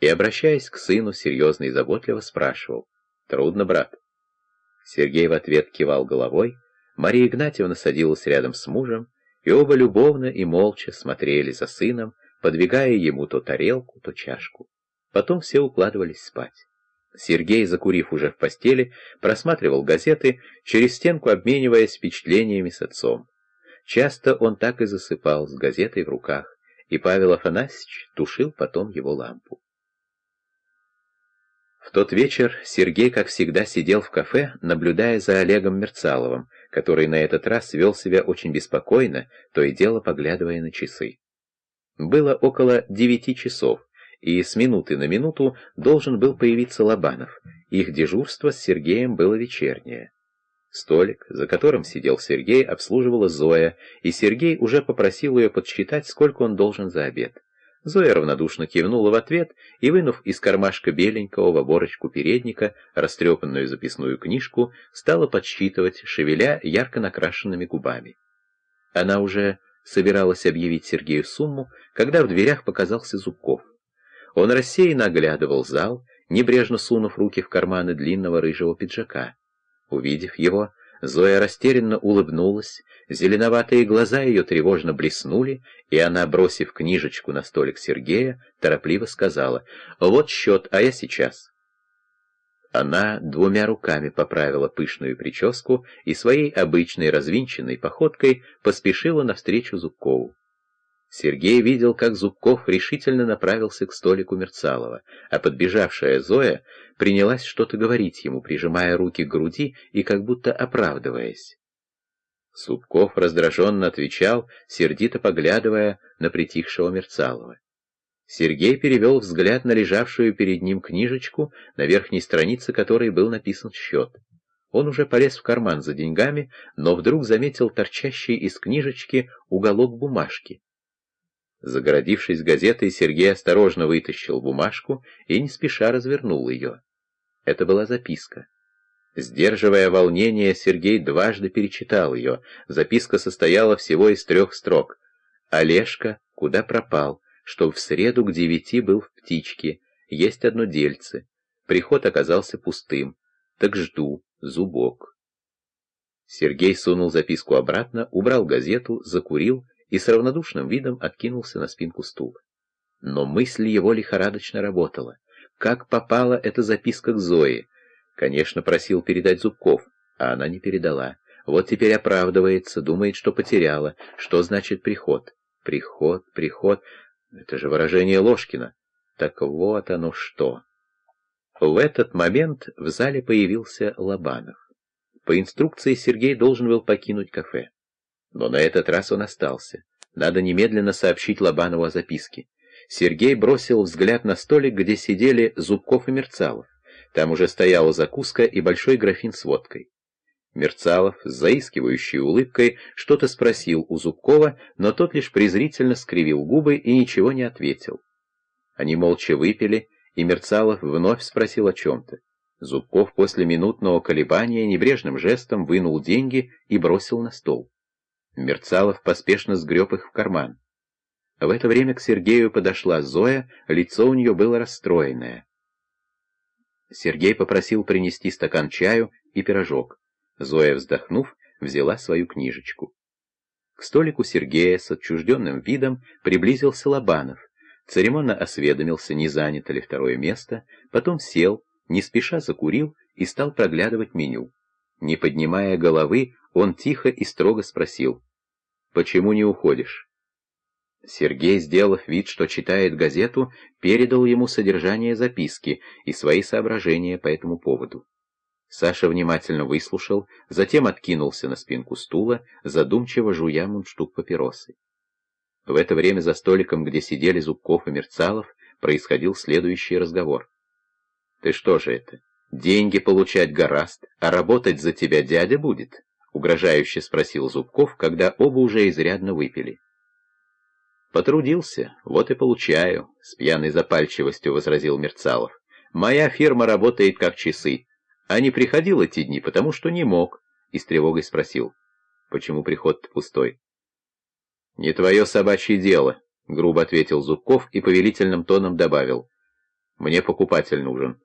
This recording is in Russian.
и, обращаясь к сыну, серьезно и заботливо спрашивал. «Трудно, брат?» Сергей в ответ кивал головой, Мария Игнатьевна садилась рядом с мужем, и оба любовно и молча смотрели за сыном, подвигая ему то тарелку, то чашку. Потом все укладывались спать. Сергей, закурив уже в постели, просматривал газеты, через стенку обмениваясь впечатлениями с отцом. Часто он так и засыпал с газетой в руках, и Павел Афанасьевич тушил потом его лампу. В тот вечер Сергей, как всегда, сидел в кафе, наблюдая за Олегом Мерцаловым, который на этот раз вел себя очень беспокойно, то и дело поглядывая на часы. Было около девяти часов, и с минуты на минуту должен был появиться Лобанов. Их дежурство с Сергеем было вечернее. Столик, за которым сидел Сергей, обслуживала Зоя, и Сергей уже попросил ее подсчитать, сколько он должен за обед. Зоя равнодушно кивнула в ответ и, вынув из кармашка беленького в оборочку передника растрепанную записную книжку, стала подсчитывать, шевеля ярко накрашенными губами. Она уже собиралась объявить Сергею сумму, когда в дверях показался Зубков. Он рассеянно оглядывал зал, небрежно сунув руки в карманы длинного рыжего пиджака. Увидев его, Зоя растерянно улыбнулась, зеленоватые глаза ее тревожно блеснули, и она, бросив книжечку на столик Сергея, торопливо сказала «Вот счет, а я сейчас». Она двумя руками поправила пышную прическу и своей обычной развинченной походкой поспешила навстречу Зубкову. Сергей видел, как Зубков решительно направился к столику Мерцалова, а подбежавшая Зоя принялась что-то говорить ему, прижимая руки к груди и как будто оправдываясь. Зубков раздраженно отвечал, сердито поглядывая на притихшего Мерцалова. Сергей перевел взгляд на лежавшую перед ним книжечку, на верхней странице которой был написан счет. Он уже полез в карман за деньгами, но вдруг заметил торчащий из книжечки уголок бумажки. Загородившись газетой, Сергей осторожно вытащил бумажку и не спеша развернул ее. Это была записка. Сдерживая волнение, Сергей дважды перечитал ее. Записка состояла всего из трех строк. «Олежка, куда пропал? Что в среду к девяти был в птичке. Есть одно дельце. Приход оказался пустым. Так жду. Зубок». Сергей сунул записку обратно, убрал газету, закурил и с равнодушным видом откинулся на спинку стула. Но мысль его лихорадочно работала. Как попала эта записка к Зое? Конечно, просил передать Зубков, а она не передала. Вот теперь оправдывается, думает, что потеряла. Что значит приход? Приход, приход. Это же выражение Ложкина. Так вот оно что. В этот момент в зале появился Лобанов. По инструкции Сергей должен был покинуть кафе. Но на этот раз он остался. Надо немедленно сообщить Лобанову о записке. Сергей бросил взгляд на столик, где сидели Зубков и Мерцалов. Там уже стояла закуска и большой графин с водкой. Мерцалов с заискивающей улыбкой что-то спросил у Зубкова, но тот лишь презрительно скривил губы и ничего не ответил. Они молча выпили, и Мерцалов вновь спросил о чем-то. Зубков после минутного колебания небрежным жестом вынул деньги и бросил на стол. Мерцалов поспешно сгреб их в карман. В это время к Сергею подошла Зоя, лицо у нее было расстроенное. Сергей попросил принести стакан чаю и пирожок. Зоя, вздохнув, взяла свою книжечку. К столику Сергея с отчужденным видом приблизился Лобанов, церемонно осведомился, не занято ли второе место, потом сел, не спеша закурил и стал проглядывать меню. Не поднимая головы, он тихо и строго спросил, «Почему не уходишь?» Сергей, сделав вид, что читает газету, передал ему содержание записки и свои соображения по этому поводу. Саша внимательно выслушал, затем откинулся на спинку стула, задумчиво жуя мундштук папиросы. В это время за столиком, где сидели Зубков и Мерцалов, происходил следующий разговор. «Ты что же это, деньги получать гораст, а работать за тебя дядя будет?» угрожающе спросил Зубков, когда оба уже изрядно выпили. «Потрудился, вот и получаю», — с пьяной запальчивостью возразил Мерцалов. «Моя фирма работает как часы, а не приходил эти дни, потому что не мог», — и с тревогой спросил. «Почему приход пустой?» «Не твое собачье дело», — грубо ответил Зубков и повелительным тоном добавил. Мне покупатель нужен.